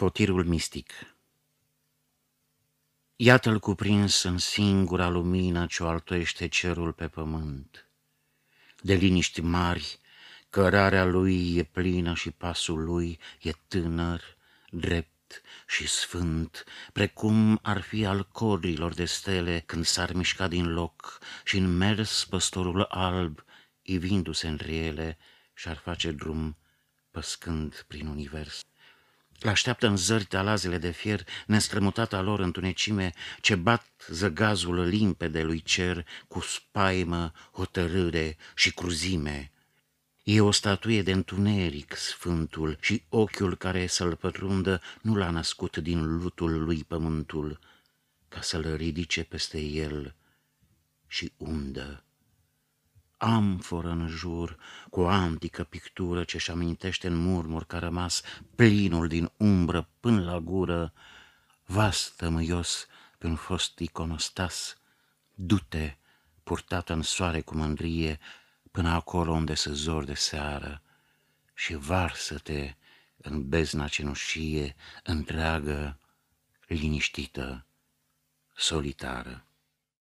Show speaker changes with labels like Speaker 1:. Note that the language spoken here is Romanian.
Speaker 1: Potirul mistic Iată-l cuprins în singura lumină ce-o altoiește cerul pe pământ. De liniști mari, cărarea lui e plină și pasul lui e tânăr, drept și sfânt, precum ar fi al codrilor de stele când s-ar mișca din loc și în mers păstorul alb, ivindu-se între ele, și-ar face drum păscând prin univers. L-așteaptă în zări talazele de fier, nestrămutata lor întunecime, ce bat zăgazul limpede lui cer cu spaimă, hotărâre și cruzime. E o statuie de întuneric sfântul și ochiul care să-l pătrundă nu l-a născut din lutul lui pământul, ca să-l ridice peste el și undă amforă în jur, cu o antică pictură ce-și amintește în murmur că a rămas plinul din umbră până la gură, vas tămâios pe un fost iconostas, du-te, purtată în soare cu mândrie, până acolo unde se zor de seară și varsă-te în bezna cenușie, întreagă, liniștită, solitară.